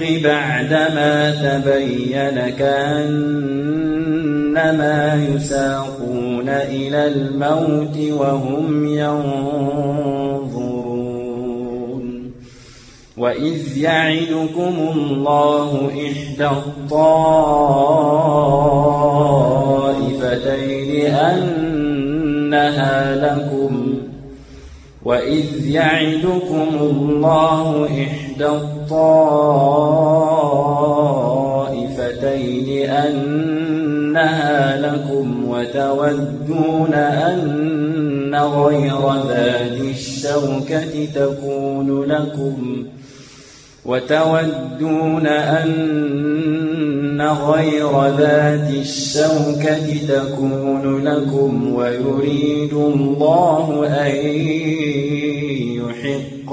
بعدما تبين كأنما يساقون إلى الموت وهم ينظرون وإذ يعدكم الله إحدى الطائفتين أنها لكم وإذ يعدكم الله إحدى الطائفتين أنها لكم وتودون أن غير ذات الشوكة تكون لكم وتودون أن غير ذات الشوكة تكون لكم ويريد الله أن يحق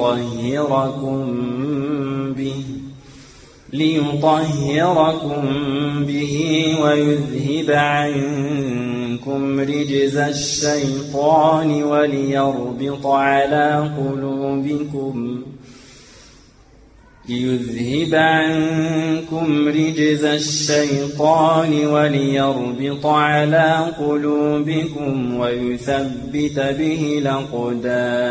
ليطهركم به ليطهركم به ويذهب عنكم رجز الشيطان وليربط على قلوبكم ليذهب عنكم رجز الشيطان وليربط على قلوبكم ويثبت به الأقدام.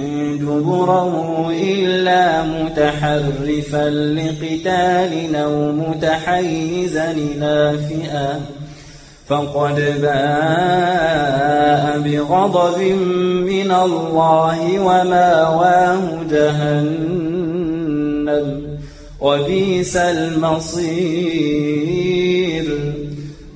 دبره إلا متحرفا لقتال أو متحيزا إلى فئة فقد باء بغضب من الله ومأواه جهنم وبئس المصير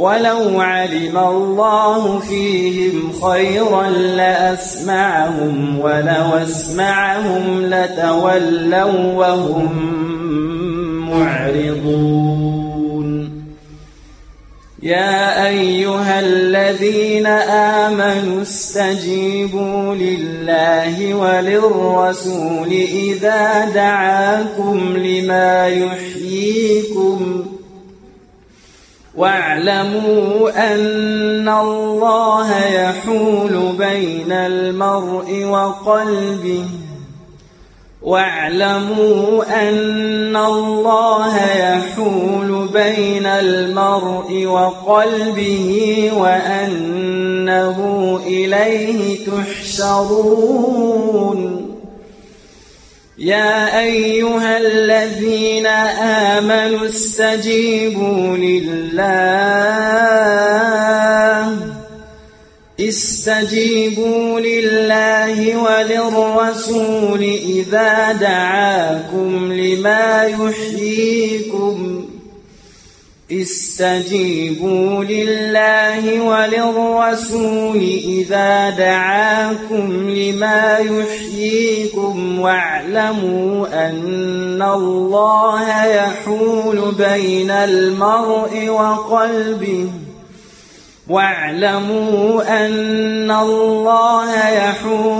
ولو علم الله فيهم خيرا لأسمعهم ولو أسمعهم لتولوا وهم معرضون. يا أيها الذين آمنوا استجيبوا لله وللرسول إذا دعاكم لما يحييكم واعلموا أن الله يحول بين المرء وقلبه. واعلموا أن الله يحول بين المرء وقلبه وأنه إليه تحشرون. يا أيها الذين آمنوا استجيبوا لله. استجيبوا لله وللرسول إذا دعاكم لما يحييكم. استجيبوا لله وللرسول إذا دعاكم لما يحييكم واعلموا أن الله يحول بين المرء وقلبه واعلموا أن الله يحول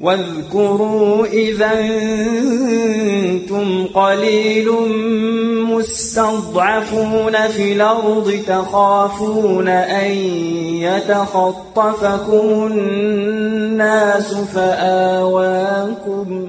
واذكروا إذا أنتم قليل مستضعفون في الأرض تخافون أن يتخطفكم الناس فآواكم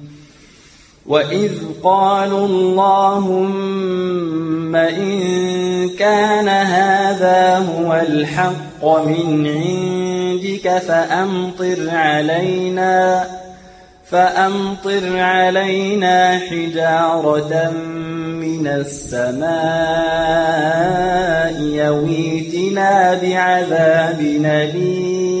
وإذ قالوا اللهم إن كان هذا هو الحق من عندك فأمطر علينا فأمطر علينا حجارة من السماء يويتنا بعذاب أليم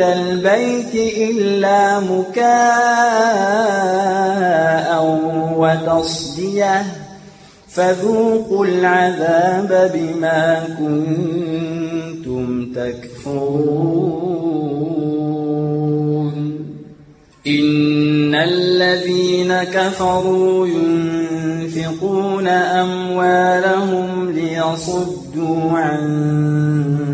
البيت إلا مكاء وتصدية فذوقوا العذاب بما كنتم تكفرون. إن الذين كفروا ينفقون أموالهم ليصدوا عن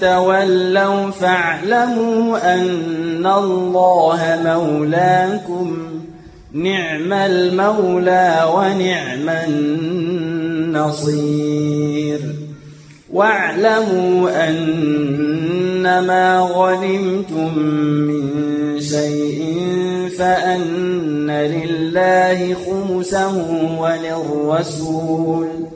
تولوا فاعلموا أن الله مولاكم نعم المولى ونعم النصير. واعلموا أنما غنمتم من شيء فأن لله خمسه وللرسول.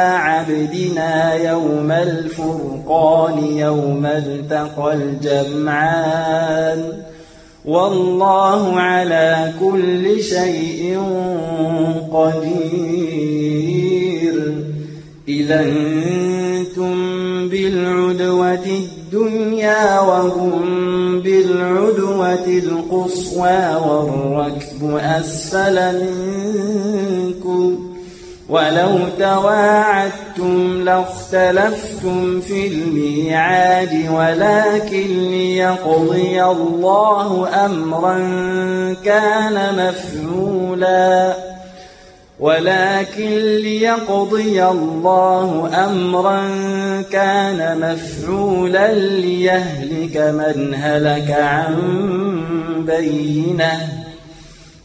عبدنا يوم الفرقان يوم التقى الجمعان. والله على كل شيء قدير. إذا أنتم بالعدوة الدنيا وهم بالعدوة القصوى والركب أسفل منكم. ولو تواعدتم لاختلفتم في الميعاد ولكن ليقضي الله أمرا كان مفعولا. ولكن ليقضي الله أمرا كان مفعولا ليهلك من هلك عن بينة.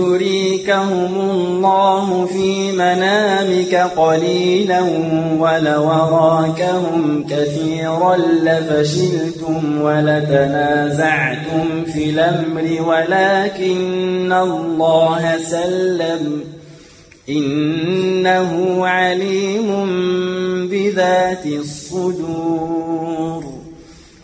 يريكهم الله في منامك قليلا ولو راكهم كثيرا لفشلتم ولتنازعتم في الأمر ولكن الله سلم. إنه عليم بذات الصدور.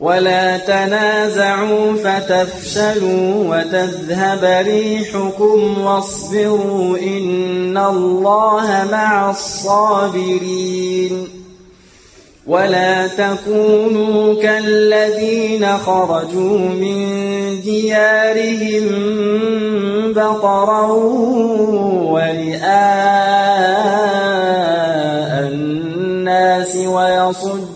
ولا تنازعوا فتفشلوا وتذهب ريحكم واصبروا إن الله مع الصابرين ولا تكونوا كالذين خرجوا من ديارهم بطرا ورئاء الناس ويصدون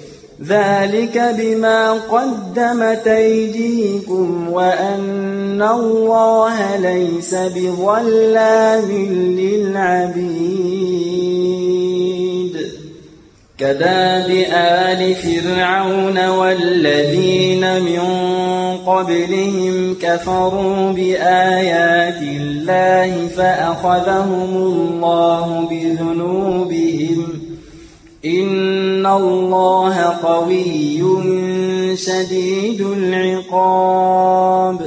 ذلك بما قدمت أيديكم وأن الله ليس بظلام للعبيد. كذاب آل فرعون والذين من قبلهم كفروا بآيات الله فأخذهم الله بذنوبهم إن الله قوي شديد العقاب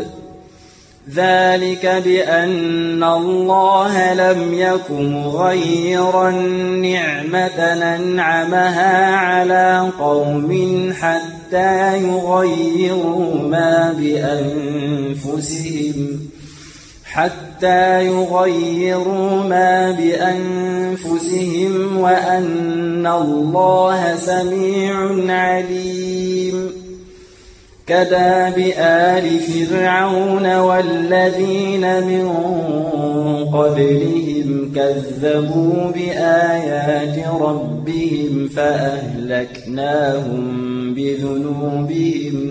ذلك بأن الله لم يكن مغيرا نعمة أنعمها على قوم حتى يغيروا ما بأنفسهم حتى يغيروا ما بأنفسهم وأن الله سميع عليم. كداب آل فرعون والذين من قبلهم كذبوا بآيات ربهم فأهلكناهم بذنوبهم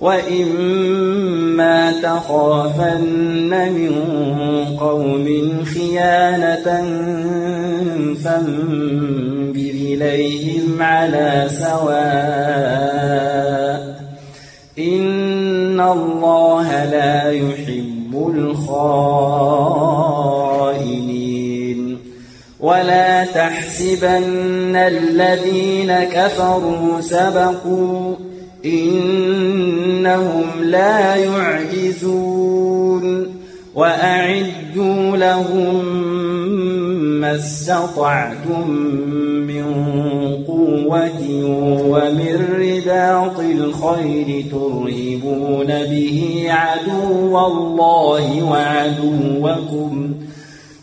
وإما تخافن من قوم خيانة فانبذ إليهم على سواء إن الله لا يحب الخائنين ولا تحسبن الذين كفروا سبقوا إنهم لا يعجزون وأعدوا لهم ما استطعتم من قوة ومن رباط الخير ترهبون به عدو الله وعدوكم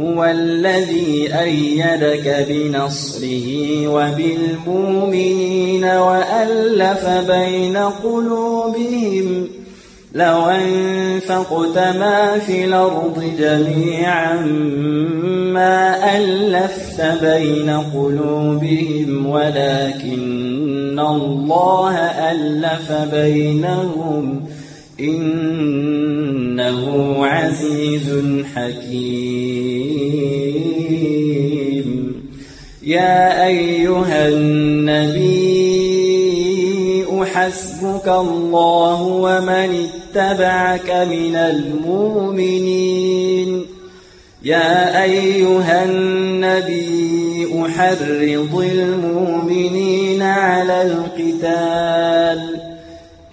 هو الذي أيدك بنصره وبالمؤمنين وألف بين قلوبهم لو أنفقت ما في الأرض جميعا ما ألفت بين قلوبهم ولكن الله ألف بينهم إنه عزيز حكيم. يا أيها النبي حسبك الله ومن اتبعك من المؤمنين. يا أيها النبي أحرض المؤمنين على القتال.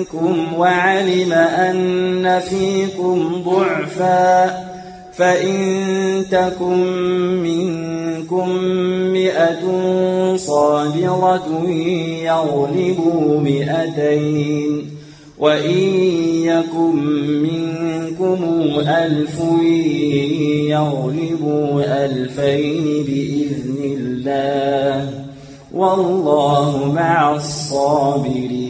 عنكم وعلم أن فيكم ضعفا فإن تكن منكم مئة صابرة يغلبوا مئتين وإن يكن منكم ألف يغلبوا ألفين بإذن الله والله مع الصابرين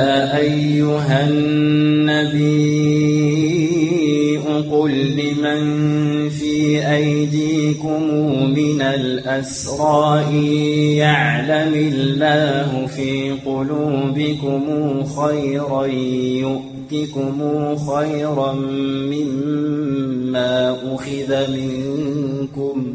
يا أيها النبي قل لمن في أيديكم من الأسرى يعلم الله في قلوبكم خيرا يؤتكم خيرا مما أخذ منكم.